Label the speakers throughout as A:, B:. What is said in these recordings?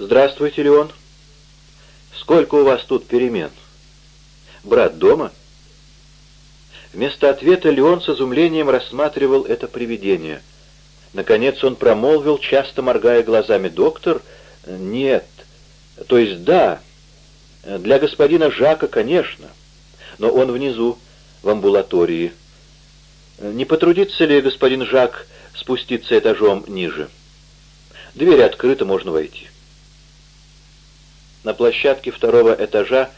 A: «Здравствуйте, Леон. Сколько у вас тут перемен? Брат дома?» Вместо ответа Леон с изумлением рассматривал это привидение. Наконец он промолвил, часто моргая глазами, «Доктор? Нет. То есть да. Для господина Жака, конечно. Но он внизу, в амбулатории. Не потрудится ли господин Жак спуститься этажом ниже? Дверь открыта, можно войти». На площадке второго этажа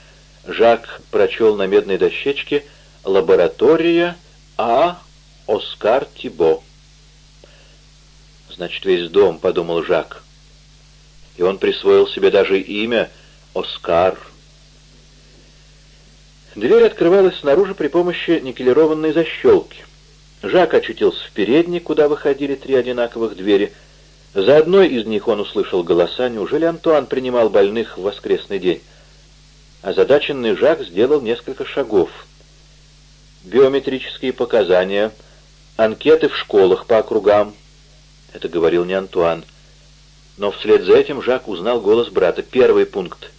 A: Жак прочел на медной дощечке — Лаборатория А. Оскар Тибо. «Значит, весь дом», — подумал Жак. И он присвоил себе даже имя Оскар. Дверь открывалась снаружи при помощи никелированной защелки. Жак очутился в передней, куда выходили три одинаковых двери. За одной из них он услышал голоса. Неужели Антуан принимал больных в воскресный день? Озадаченный Жак сделал несколько шагов — биометрические показания, анкеты в школах по округам. Это говорил не Антуан. Но вслед за этим Жак узнал голос брата. Первый пункт.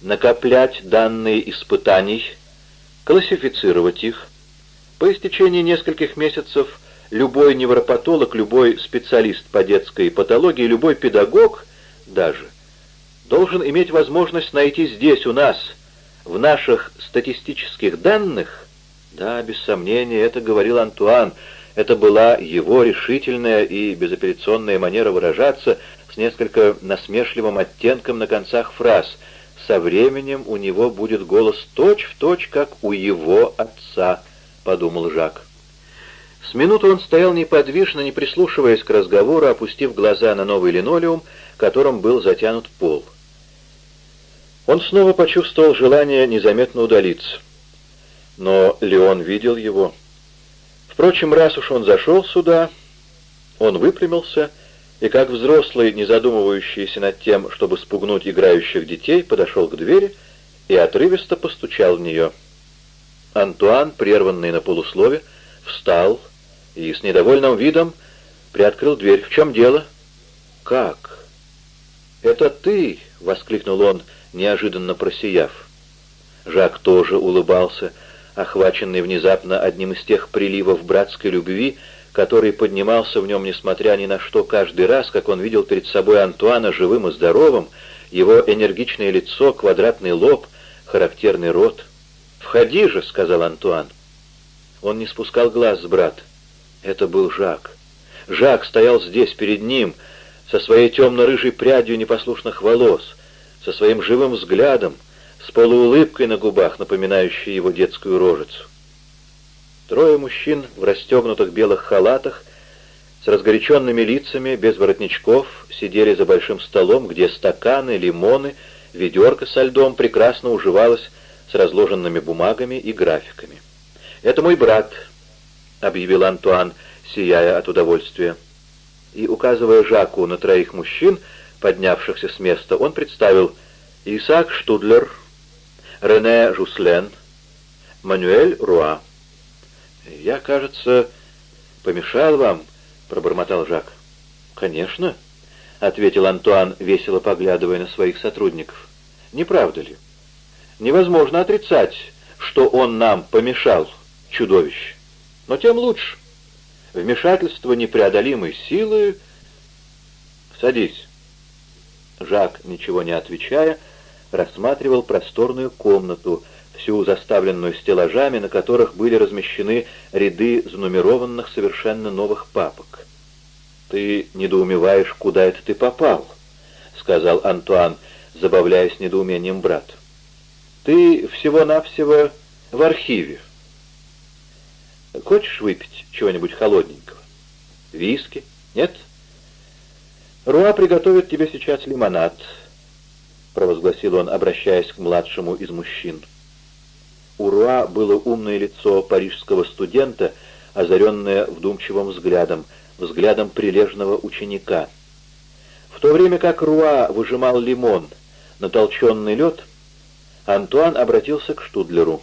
A: Накоплять данные испытаний, классифицировать их. По истечении нескольких месяцев любой невропатолог, любой специалист по детской патологии, любой педагог даже, должен иметь возможность найти здесь у нас, в наших статистических данных, да, без сомнения, это говорил Антуан. Это была его решительная и безапелляционная манера выражаться с несколько насмешливым оттенком на концах фраз. Со временем у него будет голос точь-в-точь, точь, как у его отца, — подумал Жак. С минуту он стоял неподвижно, не прислушиваясь к разговору, опустив глаза на новый линолеум, которым был затянут пол. Он снова почувствовал желание незаметно удалиться но Леон видел его. Впрочем, раз уж он зашел сюда, он выпрямился и, как взрослый, не задумывающийся над тем, чтобы спугнуть играющих детей, подошел к двери и отрывисто постучал в нее. Антуан, прерванный на полуслове, встал и с недовольным видом приоткрыл дверь. «В чем дело?» «Как?» «Это ты!» — воскликнул он, неожиданно просияв. Жак тоже улыбался, — охваченный внезапно одним из тех приливов братской любви, который поднимался в нем, несмотря ни на что, каждый раз, как он видел перед собой Антуана живым и здоровым, его энергичное лицо, квадратный лоб, характерный рот. «Входи же», — сказал Антуан. Он не спускал глаз с брата. Это был Жак. Жак стоял здесь, перед ним, со своей темно-рыжей прядью непослушных волос, со своим живым взглядом, с полуулыбкой на губах, напоминающей его детскую рожицу. Трое мужчин в расстегнутых белых халатах, с разгоряченными лицами, без воротничков, сидели за большим столом, где стаканы, лимоны, ведерко со льдом прекрасно уживалось с разложенными бумагами и графиками. «Это мой брат», — объявил Антуан, сияя от удовольствия. И, указывая Жаку на троих мужчин, поднявшихся с места, он представил Исаак Штудлер, Рене Жуслен, Мануэль Руа. «Я, кажется, помешал вам», — пробормотал Жак. «Конечно», — ответил Антуан, весело поглядывая на своих сотрудников. «Не правда ли? Невозможно отрицать, что он нам помешал, чудовище. Но тем лучше. Вмешательство непреодолимой силы... Садись». Жак, ничего не отвечая, — рассматривал просторную комнату, всю заставленную стеллажами, на которых были размещены ряды занумерованных совершенно новых папок. «Ты недоумеваешь, куда это ты попал?» — сказал Антуан, забавляясь недоумением брат. «Ты всего-навсего в архиве. Хочешь выпить чего-нибудь холодненького? Виски? Нет? Руа приготовит тебе сейчас лимонад». — провозгласил он, обращаясь к младшему из мужчин. У Руа было умное лицо парижского студента, озаренное вдумчивым взглядом, взглядом прилежного ученика. В то время как Руа выжимал лимон на толченный лед, Антуан обратился к Штудлеру.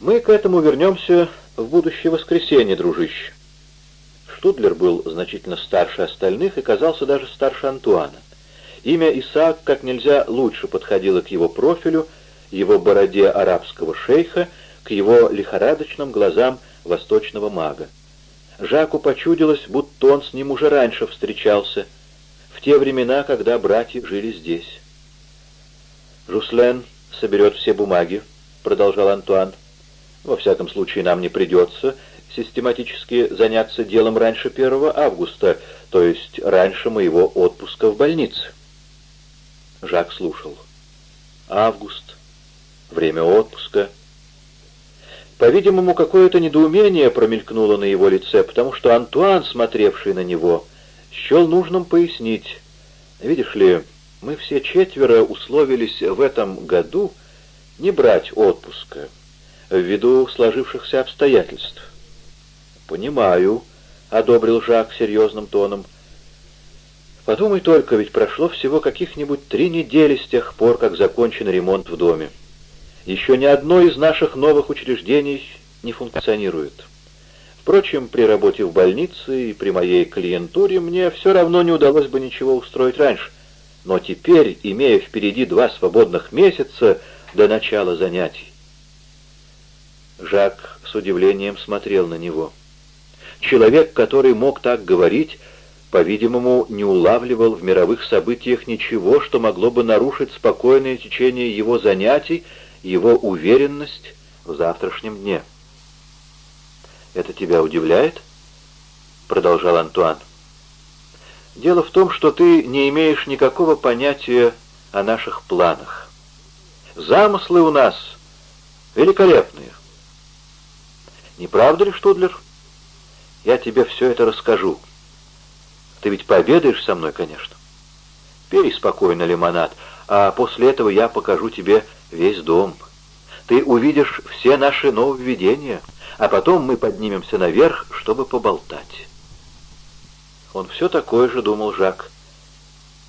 A: «Мы к этому вернемся в будущее воскресенье, дружище». Штудлер был значительно старше остальных и казался даже старше Антуана Имя Исаак как нельзя лучше подходило к его профилю, его бороде арабского шейха, к его лихорадочным глазам восточного мага. Жаку почудилось, будто он с ним уже раньше встречался, в те времена, когда братья жили здесь. «Жуслен соберет все бумаги», — продолжал Антуан. «Во всяком случае, нам не придется систематически заняться делом раньше 1 августа, то есть раньше моего отпуска в больнице». Жак слушал. «Август. Время отпуска». По-видимому, какое-то недоумение промелькнуло на его лице, потому что Антуан, смотревший на него, счел нужным пояснить. «Видишь ли, мы все четверо условились в этом году не брать отпуска, ввиду сложившихся обстоятельств». «Понимаю», — одобрил Жак серьезным тоном. «Подумай только, ведь прошло всего каких-нибудь три недели с тех пор, как закончен ремонт в доме. Еще ни одно из наших новых учреждений не функционирует. Впрочем, при работе в больнице и при моей клиентуре мне все равно не удалось бы ничего устроить раньше. Но теперь, имея впереди два свободных месяца до начала занятий... Жак с удивлением смотрел на него. Человек, который мог так говорить, по-видимому, не улавливал в мировых событиях ничего, что могло бы нарушить спокойное течение его занятий его уверенность в завтрашнем дне. «Это тебя удивляет?» — продолжал Антуан. «Дело в том, что ты не имеешь никакого понятия о наших планах. Замыслы у нас великолепные. Не правда ли, Штудлер? Я тебе все это расскажу. Ты ведь пообедаешь со мной, конечно. Пей спокойно лимонад, а после этого я покажу тебе весь дом. Ты увидишь все наши нововведения, а потом мы поднимемся наверх, чтобы поболтать. Он все такое же, думал Жак.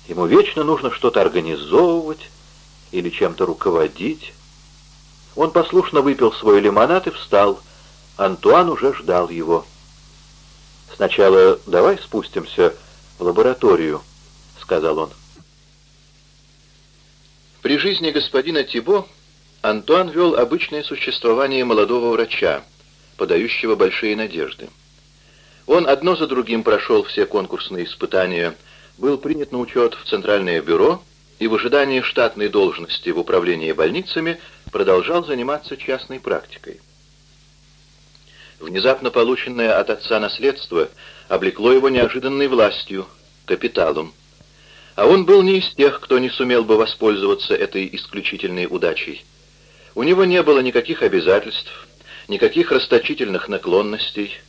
A: Ему вечно нужно что-то организовывать или чем-то руководить. Он послушно выпил свой лимонад и встал. Антуан уже ждал его. «Сначала давай спустимся в лабораторию», — сказал он. При жизни господина Тибо Антуан вел обычное существование молодого врача, подающего большие надежды. Он одно за другим прошел все конкурсные испытания, был принят на учет в Центральное бюро и в ожидании штатной должности в управлении больницами продолжал заниматься частной практикой. Внезапно полученное от отца наследство облекло его неожиданной властью, капиталом. А он был не из тех, кто не сумел бы воспользоваться этой исключительной удачей. У него не было никаких обязательств, никаких расточительных наклонностей.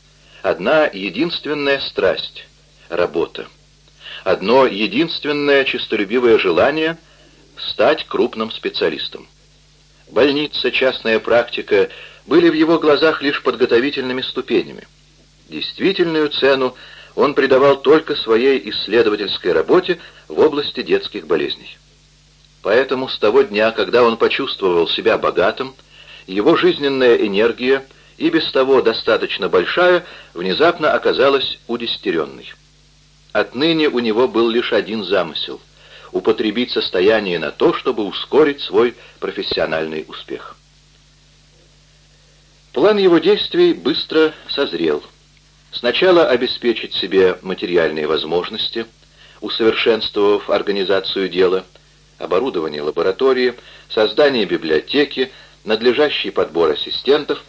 A: Одна единственная страсть — работа. Одно единственное честолюбивое желание — стать крупным специалистом. Больница, частная практика были в его глазах лишь подготовительными ступенями. Действительную цену он придавал только своей исследовательской работе в области детских болезней. Поэтому с того дня, когда он почувствовал себя богатым, его жизненная энергия, и без того достаточно большая, внезапно оказалась удестеренной. Отныне у него был лишь один замысел — употребить состояние на то, чтобы ускорить свой профессиональный успех. План его действий быстро созрел — Сначала обеспечить себе материальные возможности, усовершенствовав организацию дела, оборудование лаборатории, создание библиотеки, надлежащий подбор ассистентов.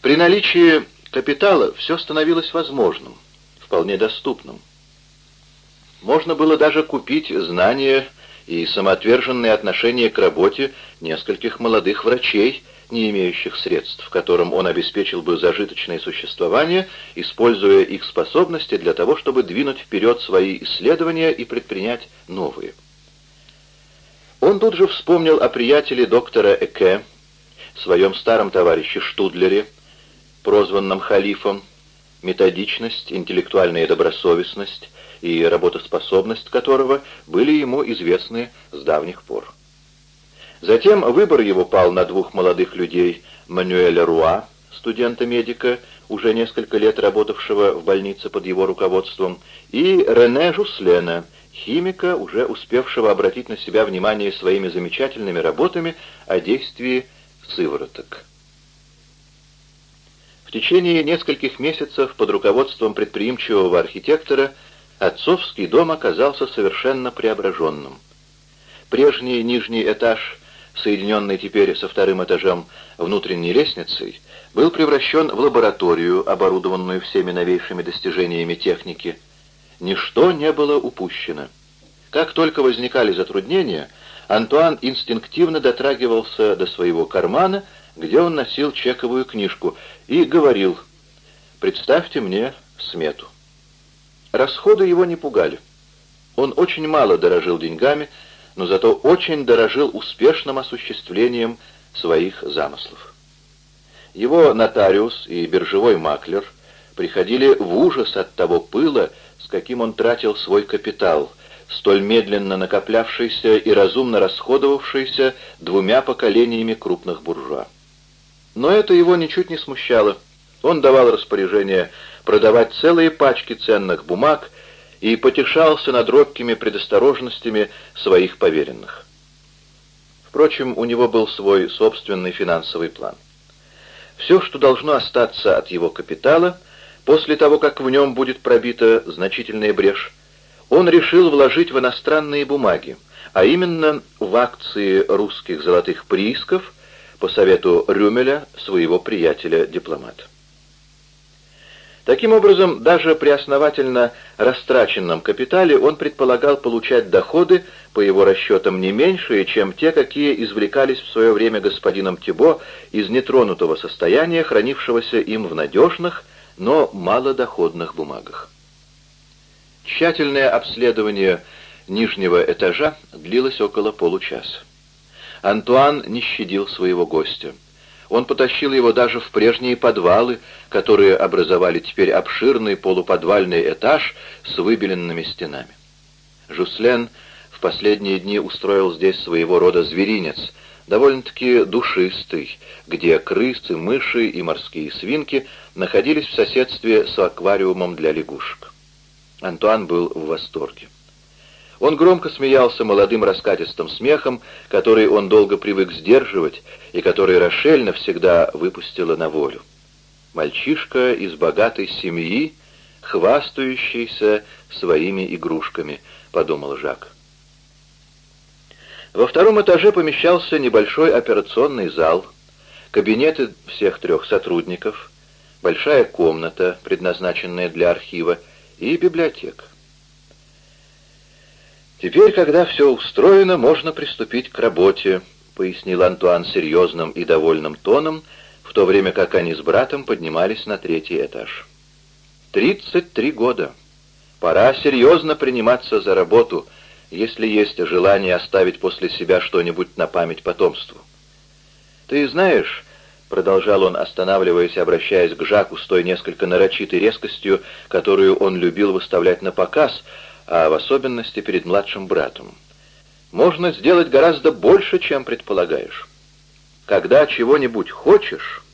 A: При наличии капитала все становилось возможным, вполне доступным. Можно было даже купить знания и самоотверженное отношение к работе нескольких молодых врачей, не имеющих средств, которым он обеспечил бы зажиточное существование, используя их способности для того, чтобы двинуть вперед свои исследования и предпринять новые. Он тут же вспомнил о приятеле доктора Эке, своем старом товарище Штудлере, прозванном халифом, методичность, интеллектуальная добросовестность и работоспособность которого были ему известны с давних пор. Затем выбор его пал на двух молодых людей, Мануэля Руа, студента-медика, уже несколько лет работавшего в больнице под его руководством, и Рене Жуслена, химика, уже успевшего обратить на себя внимание своими замечательными работами о действии сывороток. В течение нескольких месяцев под руководством предприимчивого архитектора отцовский дом оказался совершенно преображенным. Прежний нижний этаж, соединенный теперь со вторым этажом внутренней лестницей, был превращен в лабораторию, оборудованную всеми новейшими достижениями техники. Ничто не было упущено. Как только возникали затруднения, Антуан инстинктивно дотрагивался до своего кармана, где он носил чековую книжку, и говорил «Представьте мне смету». Расходы его не пугали. Он очень мало дорожил деньгами, но зато очень дорожил успешным осуществлением своих замыслов. Его нотариус и биржевой маклер приходили в ужас от того пыла, с каким он тратил свой капитал, столь медленно накоплявшийся и разумно расходовавшийся двумя поколениями крупных буржуа. Но это его ничуть не смущало. Он давал распоряжение продавать целые пачки ценных бумаг и потешался над робкими предосторожностями своих поверенных. Впрочем, у него был свой собственный финансовый план. Все, что должно остаться от его капитала, после того, как в нем будет пробита значительная брешь, он решил вложить в иностранные бумаги, а именно в акции русских золотых приисков по совету Рюмеля, своего приятеля-дипломата. Таким образом, даже при основательно растраченном капитале он предполагал получать доходы, по его расчетам, не меньшие, чем те, какие извлекались в свое время господином Тибо из нетронутого состояния, хранившегося им в надежных, но малодоходных бумагах. Тщательное обследование нижнего этажа длилось около получаса. Антуан не щадил своего гостя. Он потащил его даже в прежние подвалы, которые образовали теперь обширный полуподвальный этаж с выбеленными стенами. Жуслен в последние дни устроил здесь своего рода зверинец, довольно-таки душистый, где крысы, мыши и морские свинки находились в соседстве с аквариумом для лягушек. Антуан был в восторге. Он громко смеялся молодым раскатистым смехом, который он долго привык сдерживать и который Рошель навсегда выпустила на волю. Мальчишка из богатой семьи, хвастающийся своими игрушками, подумал Жак. Во втором этаже помещался небольшой операционный зал, кабинеты всех трех сотрудников, большая комната, предназначенная для архива, и библиотека. «Теперь, когда все устроено, можно приступить к работе», — пояснил Антуан серьезным и довольным тоном, в то время как они с братом поднимались на третий этаж. «Тридцать три года. Пора серьезно приниматься за работу, если есть желание оставить после себя что-нибудь на память потомству. Ты знаешь...» — продолжал он, останавливаясь, обращаясь к Жаку с той несколько нарочитой резкостью, которую он любил выставлять на показ — а в особенности перед младшим братом. Можно сделать гораздо больше, чем предполагаешь. Когда чего-нибудь хочешь,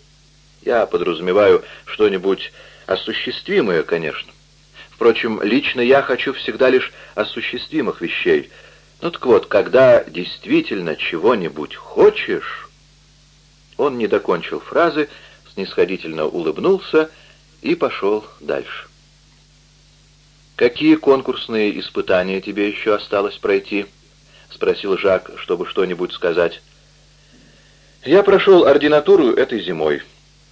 A: я подразумеваю что-нибудь осуществимое, конечно. Впрочем, лично я хочу всегда лишь осуществимых вещей. Ну так вот, когда действительно чего-нибудь хочешь... Он не докончил фразы, снисходительно улыбнулся и пошел дальше. «Какие конкурсные испытания тебе еще осталось пройти?» — спросил Жак, чтобы что-нибудь сказать. «Я прошел ординатуру этой зимой.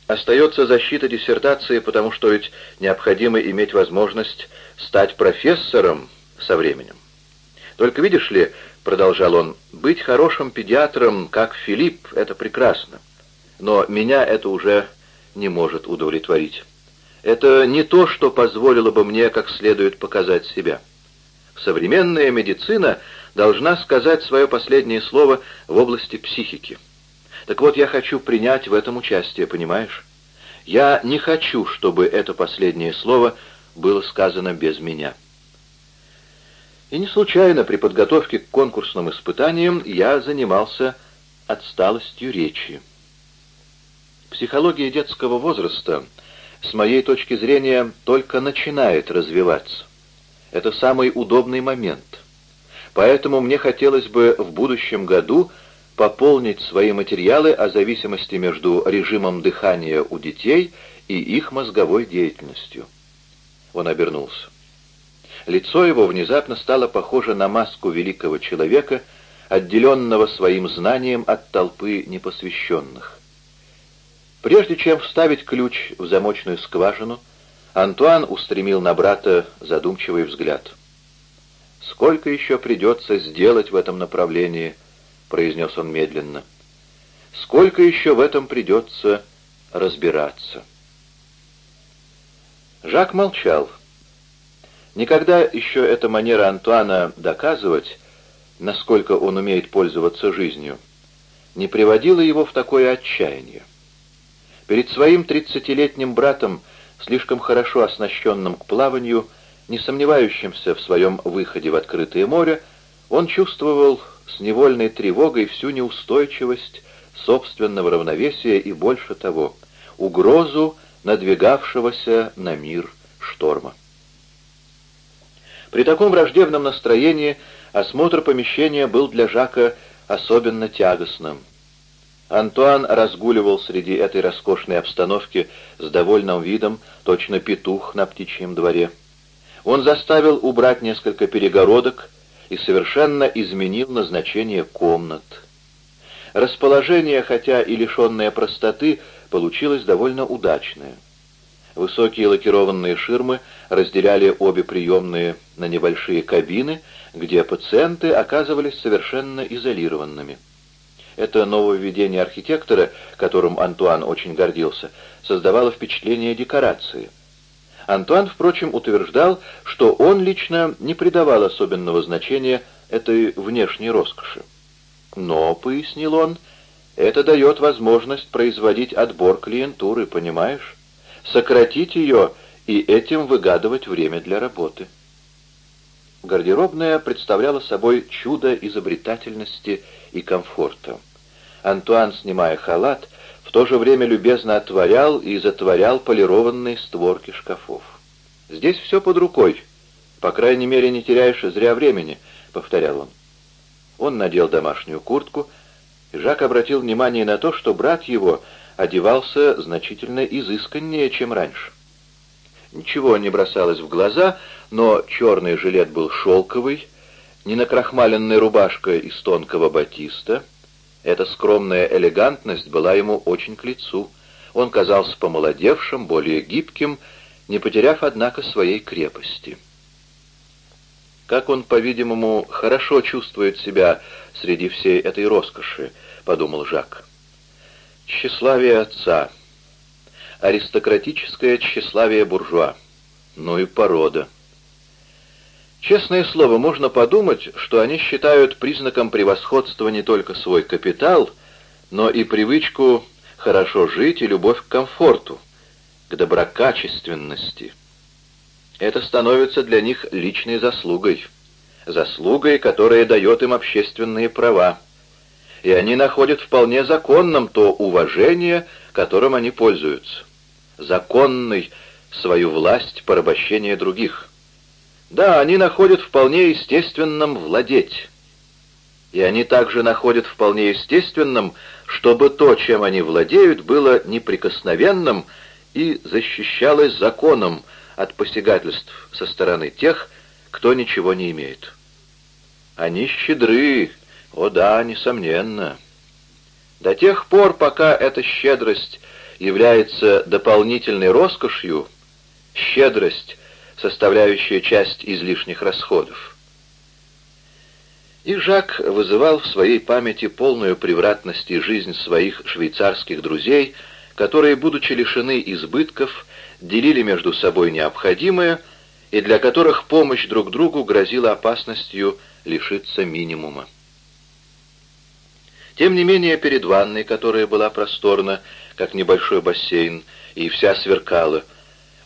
A: Остается защита диссертации, потому что ведь необходимо иметь возможность стать профессором со временем. Только видишь ли, — продолжал он, — быть хорошим педиатром, как Филипп, — это прекрасно. Но меня это уже не может удовлетворить». Это не то, что позволило бы мне как следует показать себя. Современная медицина должна сказать свое последнее слово в области психики. Так вот, я хочу принять в этом участие, понимаешь? Я не хочу, чтобы это последнее слово было сказано без меня. И не случайно при подготовке к конкурсным испытаниям я занимался отсталостью речи. Психология детского возраста — с моей точки зрения, только начинает развиваться. Это самый удобный момент. Поэтому мне хотелось бы в будущем году пополнить свои материалы о зависимости между режимом дыхания у детей и их мозговой деятельностью. Он обернулся. Лицо его внезапно стало похоже на маску великого человека, отделенного своим знанием от толпы непосвященных. Прежде чем вставить ключ в замочную скважину, Антуан устремил на брата задумчивый взгляд. «Сколько еще придется сделать в этом направлении?» — произнес он медленно. «Сколько еще в этом придется разбираться?» Жак молчал. Никогда еще эта манера Антуана доказывать, насколько он умеет пользоваться жизнью, не приводила его в такое отчаяние. Перед своим тридцатилетним братом, слишком хорошо оснащенным к плаванию, не сомневающимся в своем выходе в открытое море, он чувствовал с невольной тревогой всю неустойчивость собственного равновесия и, больше того, угрозу надвигавшегося на мир шторма. При таком враждебном настроении осмотр помещения был для Жака особенно тягостным. Антуан разгуливал среди этой роскошной обстановки с довольным видом, точно петух на птичьем дворе. Он заставил убрать несколько перегородок и совершенно изменил назначение комнат. Расположение, хотя и лишенное простоты, получилось довольно удачное. Высокие лакированные ширмы разделяли обе приемные на небольшие кабины, где пациенты оказывались совершенно изолированными. Это нововведение архитектора, которым Антуан очень гордился, создавало впечатление декорации. Антуан, впрочем, утверждал, что он лично не придавал особенного значения этой внешней роскоши. Но, пояснил он, это дает возможность производить отбор клиентуры, понимаешь? сократить ее и этим выгадывать время для работы. Гардеробная представляла собой чудо изобретательности и комфорта. Антуан, снимая халат, в то же время любезно отворял и затворял полированные створки шкафов. «Здесь все под рукой. По крайней мере, не теряешь зря времени», — повторял он. Он надел домашнюю куртку, и Жак обратил внимание на то, что брат его одевался значительно изысканнее, чем раньше. Ничего не бросалось в глаза, но черный жилет был шелковый, ненакрахмаленная рубашка из тонкого батиста. Эта скромная элегантность была ему очень к лицу. Он казался помолодевшим, более гибким, не потеряв, однако, своей крепости. «Как он, по-видимому, хорошо чувствует себя среди всей этой роскоши», — подумал Жак. Тщеславие отца. Аристократическое тщеславие буржуа. Ну и порода. Честное слово, можно подумать, что они считают признаком превосходства не только свой капитал, но и привычку хорошо жить и любовь к комфорту, к доброкачественности. Это становится для них личной заслугой. Заслугой, которая дает им общественные права и они находят вполне законным то уважение, которым они пользуются. Законной свою власть порабощения других. Да, они находят вполне естественным владеть. И они также находят вполне естественным, чтобы то, чем они владеют, было неприкосновенным и защищалось законом от посягательств со стороны тех, кто ничего не имеет. Они щедры, о да, несомненно. До тех пор, пока эта щедрость является дополнительной роскошью, щедрость, составляющая часть излишних расходов. И Жак вызывал в своей памяти полную превратность жизнь своих швейцарских друзей, которые, будучи лишены избытков, делили между собой необходимое, и для которых помощь друг другу грозила опасностью лишиться минимума. Тем не менее, перед ванной, которая была просторна, как небольшой бассейн, и вся сверкала,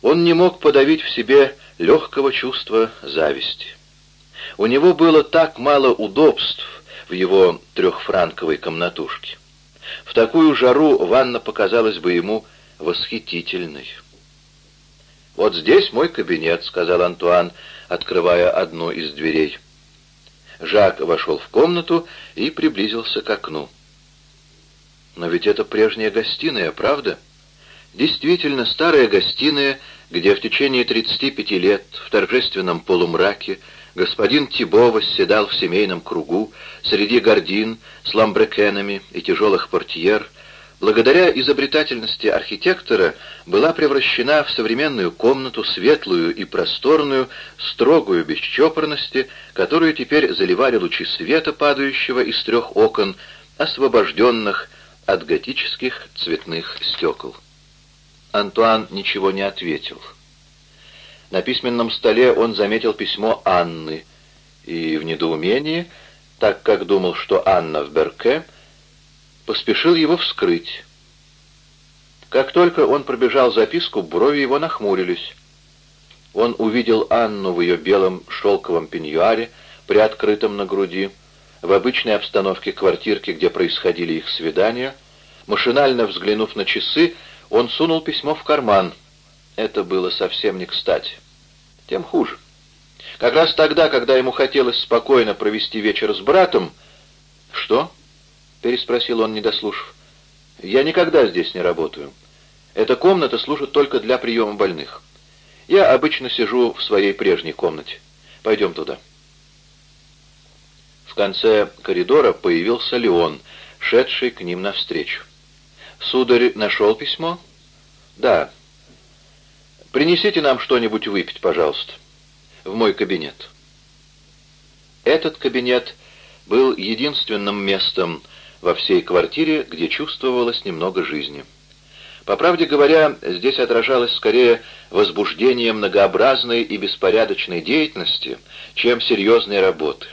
A: он не мог подавить в себе легкого чувства зависти. У него было так мало удобств в его трехфранковой комнатушке. В такую жару ванна показалась бы ему восхитительной. «Вот здесь мой кабинет», — сказал Антуан, открывая одну из дверей. Жак вошел в комнату и приблизился к окну. «Но ведь это прежняя гостиная, правда?» Действительно, старая гостиная, где в течение 35 лет в торжественном полумраке господин Тибо восседал в семейном кругу среди гордин с ламбрекенами и тяжелых портьер, благодаря изобретательности архитектора была превращена в современную комнату, светлую и просторную, строгую без чопорности, которую теперь заливали лучи света, падающего из трех окон, освобожденных от готических цветных стекол. Антуан ничего не ответил. На письменном столе он заметил письмо Анны и в недоумении, так как думал, что Анна в Берке, поспешил его вскрыть. Как только он пробежал записку, брови его нахмурились. Он увидел Анну в ее белом шелковом пеньюаре, приоткрытом на груди, в обычной обстановке квартирки, где происходили их свидания. Машинально взглянув на часы, он сунул письмо в карман. Это было совсем не кстати. Тем хуже. Как раз тогда, когда ему хотелось спокойно провести вечер с братом... «Что?» — переспросил он, не дослушав. «Я никогда здесь не работаю. Эта комната служит только для приема больных. Я обычно сижу в своей прежней комнате. Пойдем туда». Конце коридора появился Леон, шедший к ним навстречу. «Сударь нашел письмо?» «Да. Принесите нам что-нибудь выпить, пожалуйста, в мой кабинет». Этот кабинет был единственным местом во всей квартире, где чувствовалось немного жизни. По правде говоря, здесь отражалось скорее возбуждение многообразной и беспорядочной деятельности, чем серьезной работы.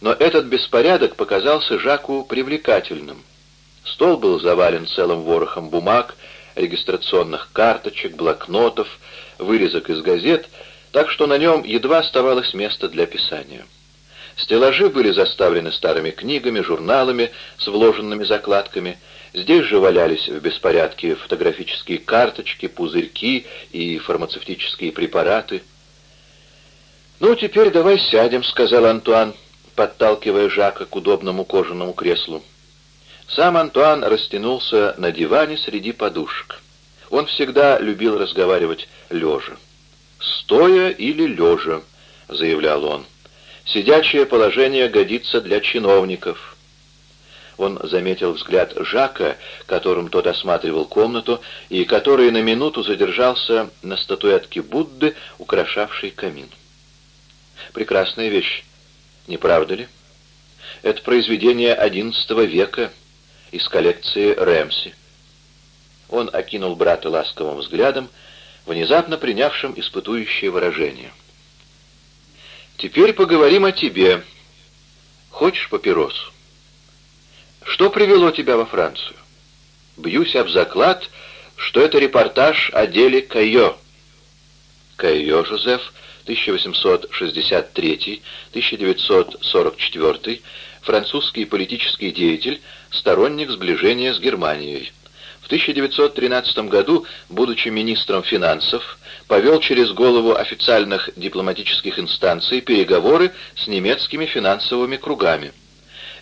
A: Но этот беспорядок показался Жаку привлекательным. Стол был завален целым ворохом бумаг, регистрационных карточек, блокнотов, вырезок из газет, так что на нем едва оставалось место для писания. Стеллажи были заставлены старыми книгами, журналами с вложенными закладками. Здесь же валялись в беспорядке фотографические карточки, пузырьки и фармацевтические препараты. «Ну, теперь давай сядем», — сказал Антуан, подталкивая Жака к удобному кожаному креслу. Сам Антуан растянулся на диване среди подушек. Он всегда любил разговаривать лежа. «Стоя или лежа», — заявлял он. «Сидячее положение годится для чиновников». Он заметил взгляд Жака, которым тот осматривал комнату, и который на минуту задержался на статуэтке Будды, украшавшей камин. «Прекрасная вещь, не правда ли? Это произведение XI века» из коллекции Рэмси. Он окинул брата ласковым взглядом, внезапно принявшим испытующее выражение. «Теперь поговорим о тебе. Хочешь папиросу? Что привело тебя во Францию? Бьюсь об заклад, что это репортаж о деле Кайо». Кайо Жозеф, 1863-1944, французский политический деятель, сторонник сближения с Германией. В 1913 году, будучи министром финансов, повел через голову официальных дипломатических инстанций переговоры с немецкими финансовыми кругами.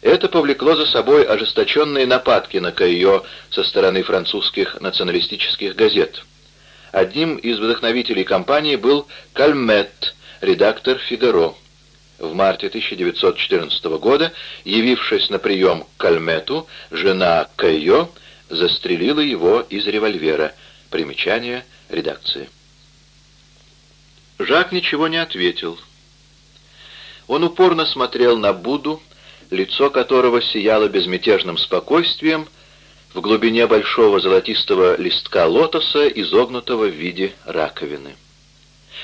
A: Это повлекло за собой ожесточенные нападки на Кайо со стороны французских националистических газет. Одним из вдохновителей кампании был Кальмет, редактор «Фигаро». В марте 1914 года, явившись на прием к Кальмету, жена Кайо застрелила его из револьвера. Примечание редакции. Жак ничего не ответил. Он упорно смотрел на Буду, лицо которого сияло безмятежным спокойствием, в глубине большого золотистого листка лотоса, изогнутого в виде раковины.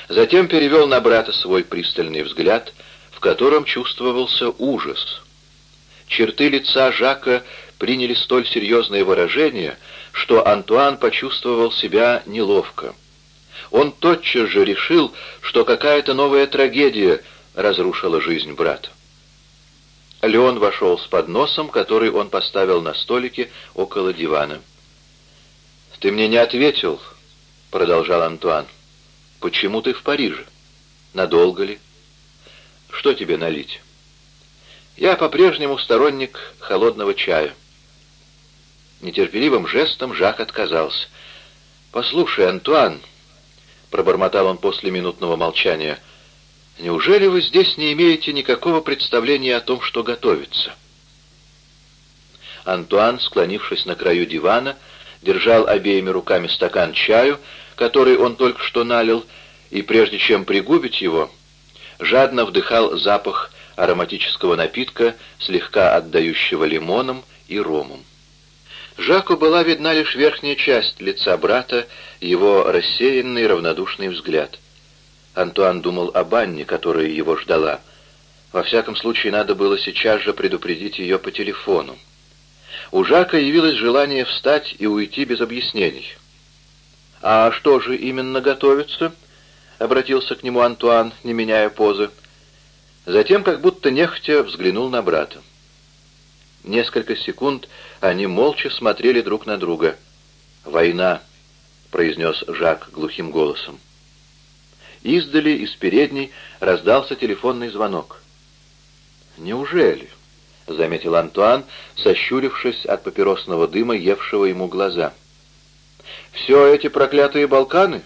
A: Затем перевел на брата свой пристальный взгляд — в котором чувствовался ужас. Черты лица Жака приняли столь серьезное выражение, что Антуан почувствовал себя неловко. Он тотчас же решил, что какая-то новая трагедия разрушила жизнь брата. Леон вошел с подносом, который он поставил на столике около дивана. «Ты мне не ответил», — продолжал Антуан. «Почему ты в Париже? Надолго ли?» Что тебе налить? Я по-прежнему сторонник холодного чая. Нетерпеливым жестом Жак отказался. «Послушай, Антуан», — пробормотал он после минутного молчания, — «неужели вы здесь не имеете никакого представления о том, что готовится?» Антуан, склонившись на краю дивана, держал обеими руками стакан чаю, который он только что налил, и прежде чем пригубить его, жадно вдыхал запах ароматического напитка, слегка отдающего лимоном и ромом. Жаку была видна лишь верхняя часть лица брата, его рассеянный равнодушный взгляд. Антуан думал об Анне, которая его ждала. Во всяком случае, надо было сейчас же предупредить ее по телефону. У Жака явилось желание встать и уйти без объяснений. «А что же именно готовится?» — обратился к нему Антуан, не меняя позы. Затем, как будто нехотя, взглянул на брата. Несколько секунд они молча смотрели друг на друга. «Война», — произнес Жак глухим голосом. Издали, из передней, раздался телефонный звонок. «Неужели?» — заметил Антуан, сощурившись от папиросного дыма, евшего ему глаза. «Все эти проклятые Балканы?»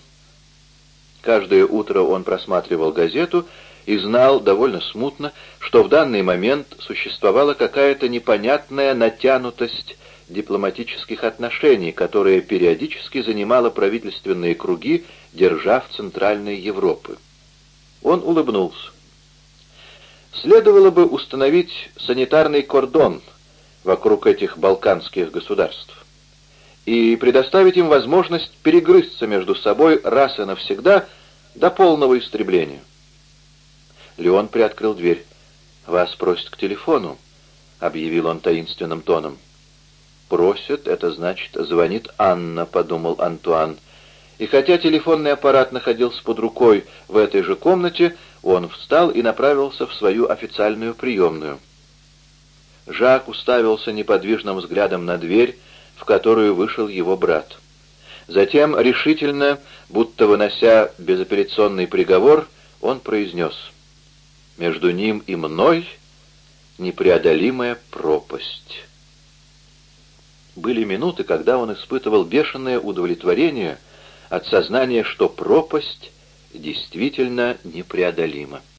A: Каждое утро он просматривал газету и знал довольно смутно, что в данный момент существовала какая-то непонятная натянутость дипломатических отношений, которая периодически занимала правительственные круги держав Центральной Европы. Он улыбнулся. Следовало бы установить санитарный кордон вокруг этих балканских государств и предоставить им возможность перегрызться между собой раз и навсегда до полного истребления. Леон приоткрыл дверь. «Вас просят к телефону», — объявил он таинственным тоном. «Просят, это значит, звонит Анна», — подумал Антуан. И хотя телефонный аппарат находился под рукой в этой же комнате, он встал и направился в свою официальную приемную. Жак уставился неподвижным взглядом на дверь, в которую вышел его брат. Затем, решительно, будто вынося безапелляционный приговор, он произнес «Между ним и мной непреодолимая пропасть». Были минуты, когда он испытывал бешеное удовлетворение от сознания, что пропасть действительно непреодолима.